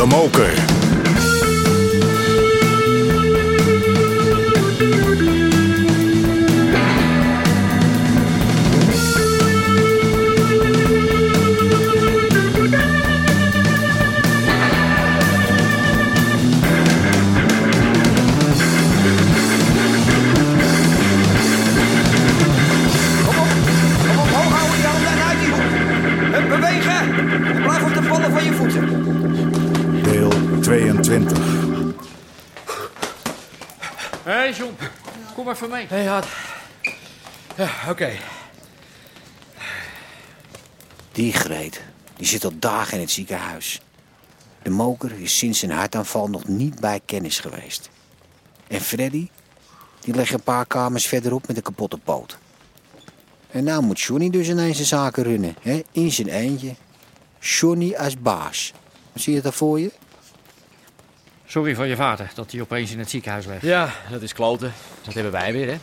De Moker. Maar. Hé, Had. Ja, oké. Die Greet, die zit al dagen in het ziekenhuis. De moker is sinds zijn hartaanval nog niet bij kennis geweest. En Freddy, die ligt een paar kamers verderop met een kapotte poot. En nou moet Johnny dus ineens zijn zaken runnen, hè? in zijn eentje. Johnny als baas. Zie je dat voor je? Sorry voor je vader dat hij opeens in het ziekenhuis ligt. Ja, dat is kloten. Dat hebben wij weer, hè?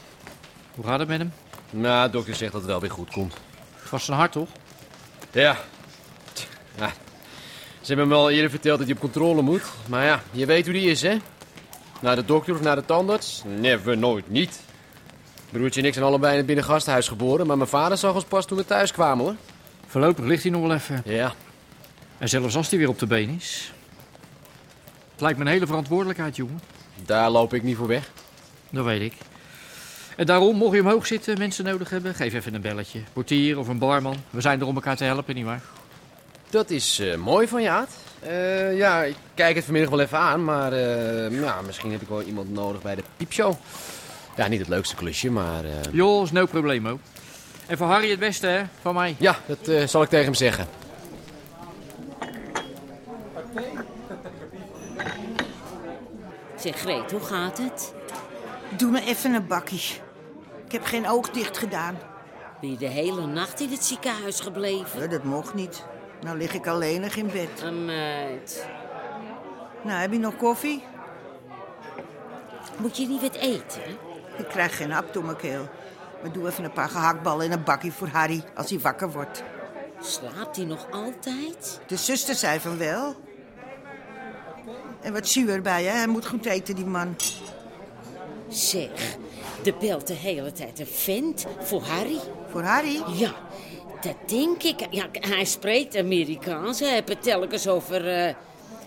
Hoe gaat het met hem? Nou, de dokter zegt dat het wel weer goed komt. Het was zijn hart, toch? Ja. ja. Ze hebben me al eerder verteld dat hij op controle moet. Maar ja, je weet hoe die is, hè? Naar de dokter of naar de tandarts? Never, nooit, niet. Broertje en ik zijn allebei in het binnengasthuis geboren, maar mijn vader zag ons pas toen we thuis kwamen, hoor. Voorlopig ligt hij nog wel even. Ja. En zelfs als hij weer op de been is. Het lijkt me een hele verantwoordelijkheid, jongen. Daar loop ik niet voor weg. Dat weet ik. En daarom, mocht je omhoog zitten, mensen nodig hebben, geef even een belletje. Portier of een barman. We zijn er om elkaar te helpen, nietwaar? Dat is eh, mooi van je, Aad. Eh, ja, ik kijk het vanmiddag wel even aan, maar eh, ja, misschien heb ik wel iemand nodig bij de piepshow. Ja, niet het leukste klusje, maar eh, Joh, is no problemo. En voor Harry het beste, hè, van mij. ja, dat eh, zal ik tegen hem zeggen. Zeg Greet, hoe gaat het? Doe me even een bakkie. Ik heb geen oog dicht gedaan. Ben je de hele nacht in het ziekenhuis gebleven? Ja, dat mocht niet. Nou lig ik alleenig in bed. Een meid. Nou, heb je nog koffie? Moet je niet wat eten? Ik krijg geen hap door mijn keel. Maar doe even een paar gehaktballen in een bakkie voor Harry als hij wakker wordt. Slaapt hij nog altijd? De zuster zei van wel. En wat zuur bij, hè? Hij moet goed eten, die man. Zeg, de belt de hele tijd een vent voor Harry. Voor Harry? Ja, dat denk ik. Ja, hij spreekt Amerikaans. Hij heeft het telkens over eh,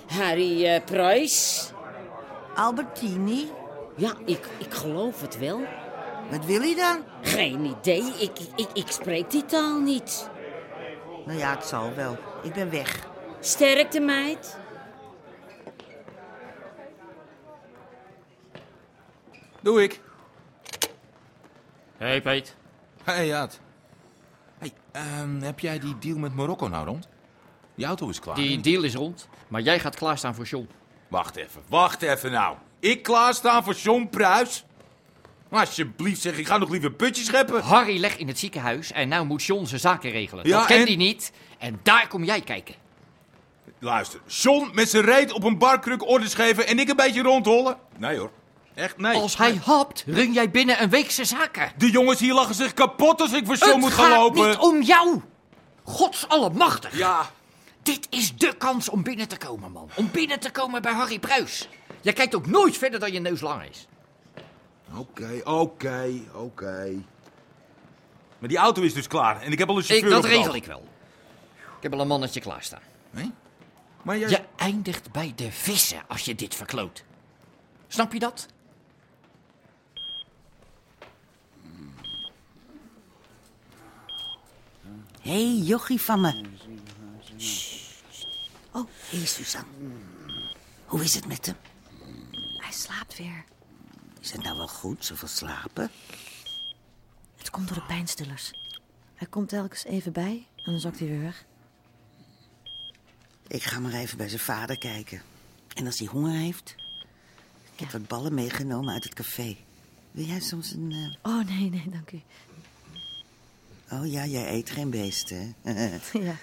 Harry eh Price. Albertini? Ja, ik, ik geloof het wel. Wat wil hij dan? Geen idee. Ik, ik, ik spreek die taal niet. Nou ja, het zal wel. Ik ben weg. Sterkte, meid. Doe ik. Hey, Peet. Hey, Jaat. Hey, ehm, heb jij die deal met Marokko nou rond? Die auto is klaar. Die deal is rond, maar jij gaat klaarstaan voor John. Wacht even, wacht even nou. Ik klaarstaan voor John Pruis? Alsjeblieft zeg, ik ga nog liever putjes scheppen. Harry legt in het ziekenhuis en nou moet John zijn zaken regelen. Ja, dat kent en- hij niet. En daar kom jij kijken. Luister, John met zijn reet op een barkruk orders geven en ik een beetje rondhollen? Nee hoor, echt nee. Als hij hapt, run jij binnen een week zijn zaken. De jongens hier lachen zich kapot als ik voor het moet gaan gaat lopen. niet om jou. Gods allemachtig. Ja, Dit is de kans om binnen te komen, man. Om binnen te komen bij Harry Pruis. Jij kijkt ook nooit verder dan je neus lang is. oké, oké, oké. Maar die auto is dus klaar en ik heb al een Ik, chauffeur dat op het regel ik wel. Ik heb al een mannetje klaarstaan. Nee? Maar jij... Je eindigt bij de vissen als je dit verkloot. Snap je dat? Hé, hey, jochie van me. Sst. Oh, hé, hey, Suzanne. Hoe is het met hem? Hij slaapt weer. Is het nou wel goed, zoveel slapen? Het komt door de pijnstillers. Hij komt telkens even bij en dan zakt hij weer weg. Ik ga maar even bij zijn vader kijken. En als hij honger heeft... Ik heb wat ballen meegenomen uit het café. Wil jij soms een... eh, Oh, nee, nee, dank u. Oh ja, jij eet geen beesten? Ja,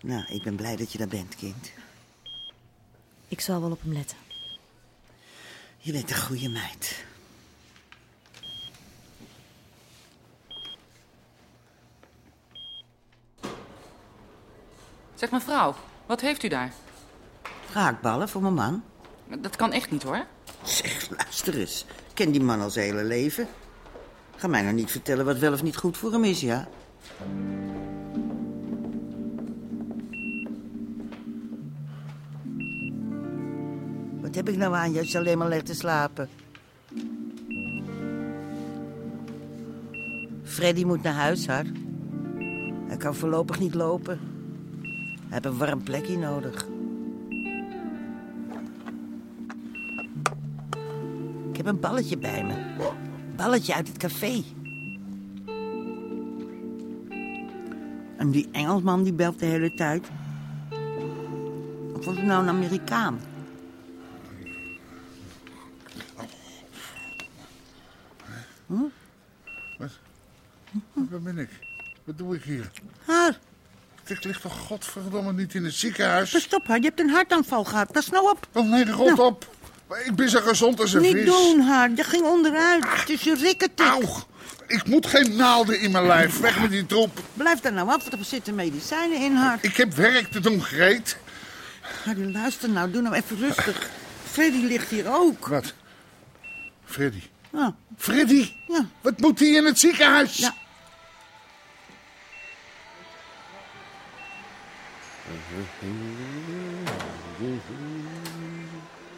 nou, ik ben blij dat je daar bent, kind. ik zal wel op hem letten. Je bent een goede meid. Zeg mevrouw, wat heeft u daar? Gehaktballen voor mijn man. Dat kan echt niet hoor. Zeg, luister eens. Ik ken die man al zijn hele leven. Ga mij nou niet vertellen wat wel of niet goed voor hem is, ja? Wat heb ik nou aan je als je alleen maar ligt te slapen? Freddy moet naar huis, haar. Hij kan voorlopig niet lopen. Hij heeft een warm plekje nodig. Ik heb een balletje bij me. Balletje uit het café. En die Engelsman die belt de hele tijd. Of was het nou een Amerikaan? Waar ben ik? Wat doe ik hier? Haar, Ik lig toch godverdomme niet in het ziekenhuis? pas op haar. Je hebt een hartaanval gehad. Pas nou op. Oh nee, rot op. Ik ben zo gezond als een Niet vis. doen, haar. Je ging onderuit. Het is je rikketik. Auw. Ik moet geen naalden in mijn lijf. Weg met die troep. Blijf daar nou af, want er zitten medicijnen in, haar. Ik heb werk te doen, Greet. Harry, luister nou. Doe nou even rustig. Freddy ligt hier ook. Wat? Freddy. Ja. Freddy? Ja. Wat moet hij in het ziekenhuis? Ja.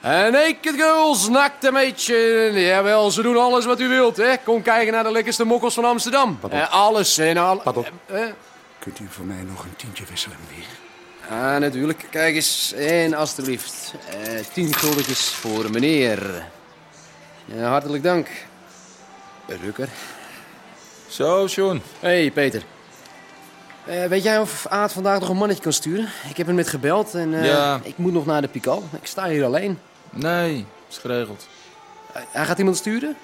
En naked girls, nakte meidje. Jawel, ze doen alles wat u wilt, hè. Kom kijken naar de lekkerste mokkels van Amsterdam. Eh, alles en al... Pardon. Eh, eh. Kunt u voor mij nog een tientje wisselen, meneer? Ah, natuurlijk. Kijk eens. En alstublieft. eh tien guldetjes voor meneer. Ja, hartelijk dank. Rukker. Zo. Hé, hey, Peter. Eh, weet jij of Aad vandaag nog een mannetje kan sturen? Ik heb hem net gebeld en eh, Ja. ik moet nog naar de Pikal. Ik sta hier alleen. Nee, is geregeld. Eh, hij gaat iemand sturen?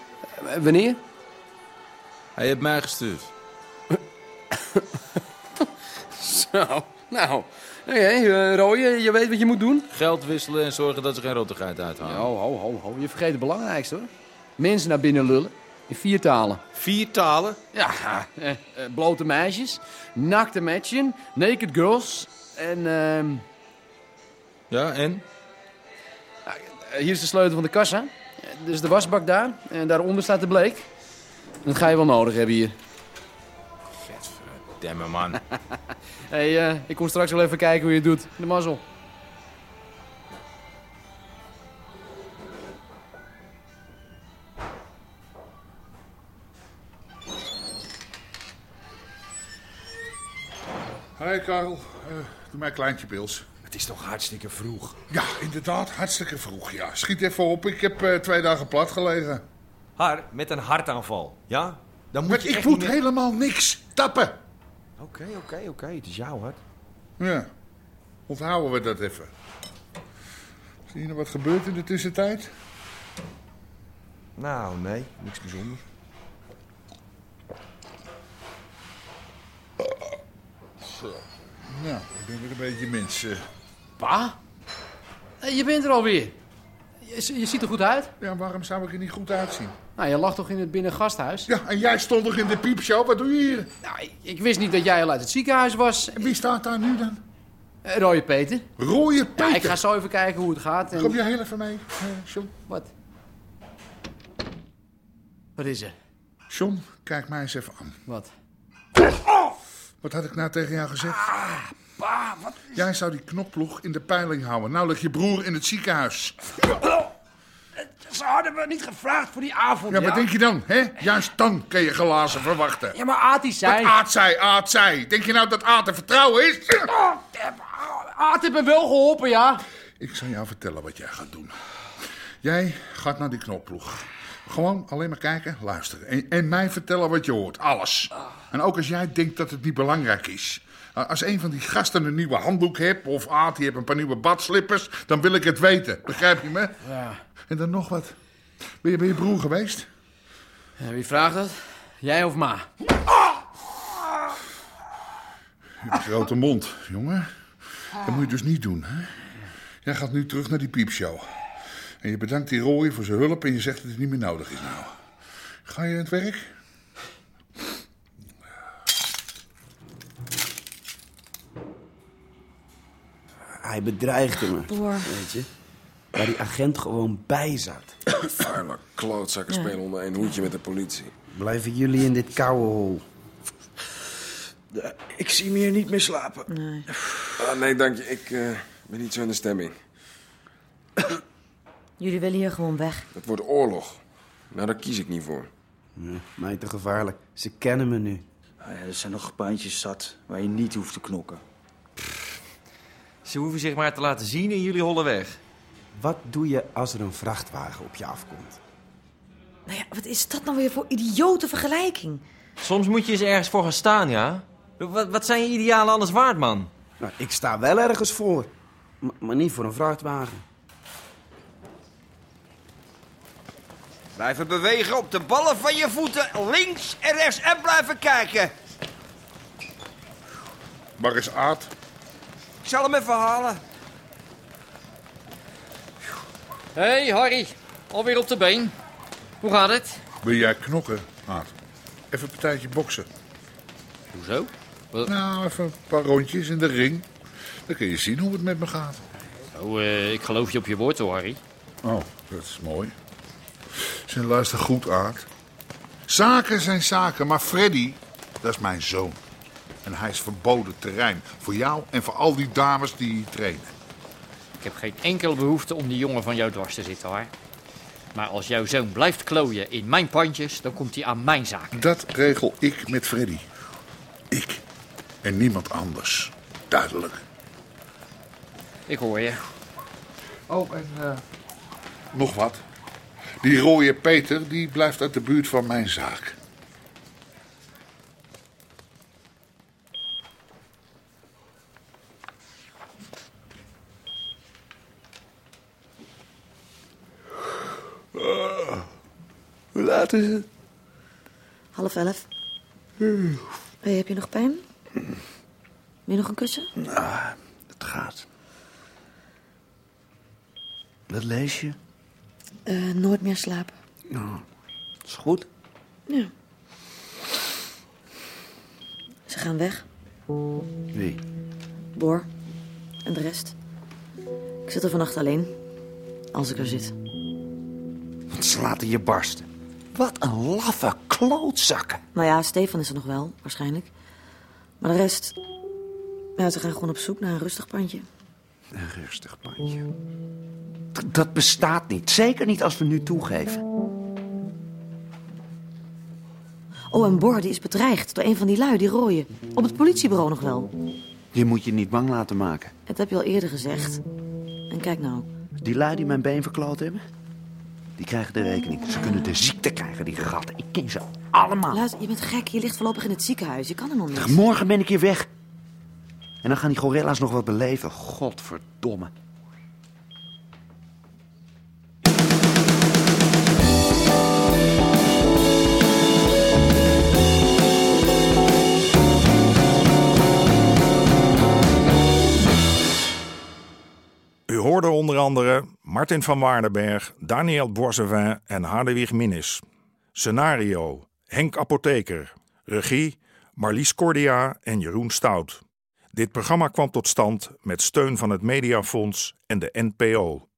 Wanneer? Hij heeft mij gestuurd. Zo, nou. Oké, Rooie, je weet wat je moet doen? Geld wisselen en zorgen dat ze geen rottigheid uithalen. ho, ho, ho. Je vergeet het belangrijkste hoor. Mensen naar binnen lullen. In vier talen. Vier talen? Ja, eh, eh, blote meisjes, nakte matchen, naked girls en... ehm, Ja, en? eh, hier is de sleutel van de kassa. Dus de wasbak daar. En daaronder staat de bleek. Dat ga je wel nodig hebben hier. Demme man. Hé, hey, eh, ik kom straks wel even kijken hoe je het doet. De mazzel. Hoi, Karel. Eh, doe mij een kleintje pils. Het is toch hartstikke vroeg. Ja, inderdaad. Hartstikke vroeg. Ja, schiet even op. Ik heb eh, twee dagen plat gelegen. Har, met een hartaanval. Ja? Dan moet Maar je ik moet meer- helemaal niks tappen. Oké, oké, oké. Het is jouw hart. Ja, onthouden we dat even. Zie je nog wat gebeurt in de tussentijd? Nou, nee. Niks bijzonders. Nou, ik ben weer een beetje mens. eh. Pa? Je bent er alweer. Je, je ziet er goed uit. Ja, waarom zou ik er niet goed uitzien? Nou, je lag toch in het binnengasthuis? Ja, en jij stond nog in de piepshow. Wat doe je hier? Nou, ik, ik wist niet dat jij al uit het ziekenhuis was. En wie staat daar nu dan? Eh, Rooie Peter. Rooie Peter. Ja, ik ga zo even kijken hoe het gaat. En... Kom jij heel even mee, eh, John? Wat? Wat is er? John, kijk mij eens even aan. Wat? Wat had ik nou tegen jou gezegd? Pa, wat? Jij zou die knopploeg in de peiling houden. Nou ligt je broer in het ziekenhuis. Ze hadden me niet gevraagd voor die avond. Ja, wat denk je dan, hè? Juist dan kun je glazen verwachten. Ja, maar Aad die zei... Wat Aad zei, Aad zei. Denk je nou dat Aad te vertrouwen is? Aad heeft me wel geholpen, ja. Ik zal jou vertellen wat jij gaat doen. Jij gaat naar die knopploeg. Gewoon alleen maar kijken, luisteren. En, en mij vertellen wat je hoort. Alles. En ook als jij denkt dat het niet belangrijk is. Als een van die gasten een nieuwe handdoek heeft... of Aad, die heeft een paar nieuwe badslippers... dan wil ik het weten. Begrijp je me? Ja. En dan nog wat. Ben je bij je broer geweest? wie vraagt dat? Jij of ma? Je hebt een grote mond, jongen. Dat moet je dus niet doen, hè? Jij gaat nu terug naar die piepshow. En je bedankt die rooi voor zijn hulp en je zegt dat het niet meer nodig is nou. Ga je aan het werk? Hij bedreigde me. Weet je? Waar die agent gewoon bij zat. Arme klootzakken spelen onder een hoedje met de politie. Blijven jullie in dit koude hol? Ik zie me hier niet meer slapen. Nee, ah, nee dank je. Ik eh, ben niet zo in de stemming. Jullie willen hier gewoon weg. Het wordt oorlog. Nou, daar kies ik niet voor. Nee, mij te gevaarlijk. Ze kennen me nu. Ah ja, er zijn nog baantjes zat waar je niet hoeft te knokken. Ze hoeven zich maar te laten zien in jullie holle weg. Wat doe je als er een vrachtwagen op je afkomt? Nou ja, wat is dat nou weer voor idiote vergelijking? Soms moet je eens ergens voor gaan staan, ja? Wat, wat zijn je idealen anders waard, man? Nou, ik sta wel ergens voor. M- maar niet voor een vrachtwagen. Blijven bewegen op de ballen van je voeten. Links en rechts en blijven kijken. Waar is Aad? Ik zal hem even halen. Hé, hey, Harry. Alweer op de been. Hoe gaat het? Wil jij knokken, Aad? Even een partijtje boksen. Hoezo? Nou, even een paar rondjes in de ring. Dan kun je zien hoe het met me gaat. Oh, eh, ik geloof je op je woord hoor, Harry. Oh, dat is mooi. Zijn luister goed, Aad. Zaken zijn zaken, maar Freddy, dat is mijn zoon. En hij is verboden terrein. Voor jou en voor al die dames die hier trainen. Ik heb geen enkele behoefte om die jongen van jou dwars te zitten, hoor. Maar als jouw zoon blijft klooien in mijn pandjes, dan komt hij aan mijn zaak. Dat regel ik met Freddy. Ik. En niemand anders. Duidelijk. Ik hoor je. Oh, en eh, nog wat. Die rode Peter, die blijft uit de buurt van mijn zaak. Hoe laat is het? Half elf. Hey, heb je nog pijn? Wil je nog een kussen? Ah, het gaat. Wat lees je? Eh, nooit meer slapen. Nou, is goed. Ja. Ze gaan weg. Wie? Boor. En de rest. Ik zit er vannacht alleen. Als ik er zit. Ze laten je barsten. Wat een laffe klootzakken. Nou ja, Stefan is er nog wel, waarschijnlijk. Maar de rest... Ja, ze gaan gewoon op zoek naar een rustig pandje. Een rustig pandje. Dat bestaat niet. Zeker niet als we nu toegeven. Oh, en Bor, die is bedreigd door een van die lui, die rooien. Op het politiebureau nog wel. Je moet je niet bang laten maken. Dat heb je al eerder gezegd. En kijk nou. Die lui die mijn been verkloot hebben, die krijgen de rekening. Ze kunnen de ziekte krijgen, die ratten. Ik ken ze allemaal. Luister, je bent gek. Je ligt voorlopig in het ziekenhuis. Je kan er nog niet. Morgen ben ik hier weg. En dan gaan die gorilla's nog wat beleven. Godverdomme. Andere Martin van Waardenberg, Daniel Boisevin en Hadewig Minnis. Scenario Henk Apotheker. Regie Marlies Cordia en Jeroen Stout. Dit programma kwam tot stand met steun van het Mediafonds en de NPO.